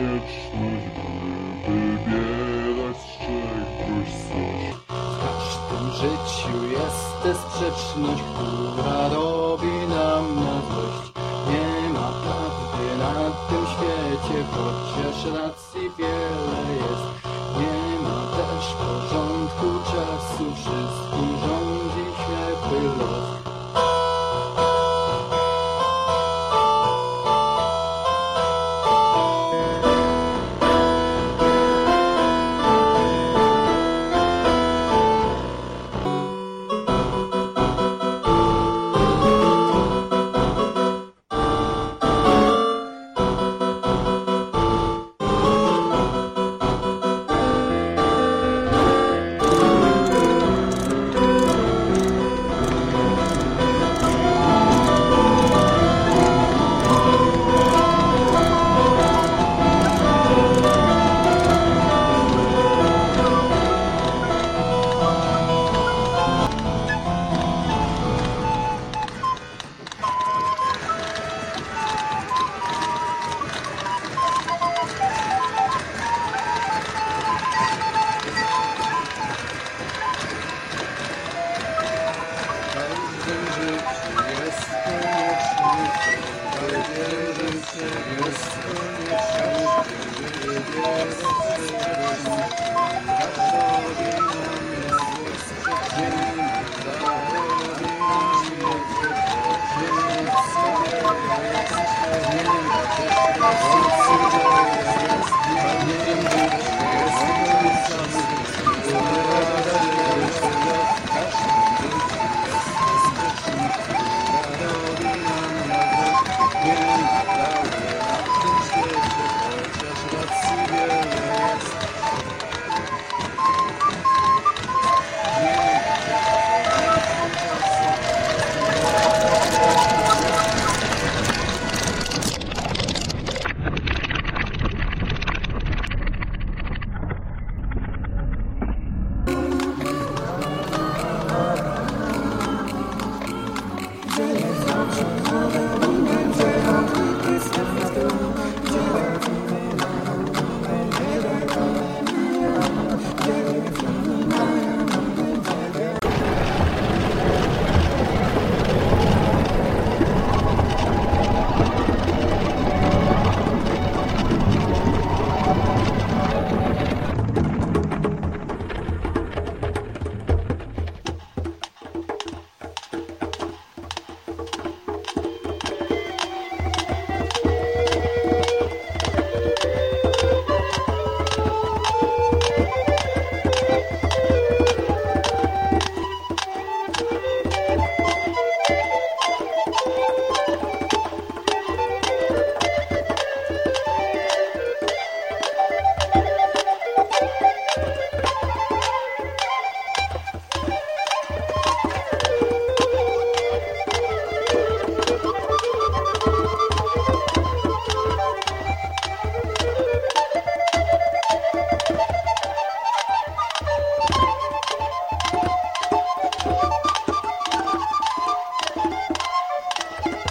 wieczność, by wybierać czegoś coś. W każdym życiu jest tę sprzeczność, która robi nam na złość. Nie ma prawdy na tym świecie, chociaż racji wiele jest. Nie ma też porządku czasu, wszystkim rządzi ślepy los.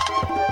you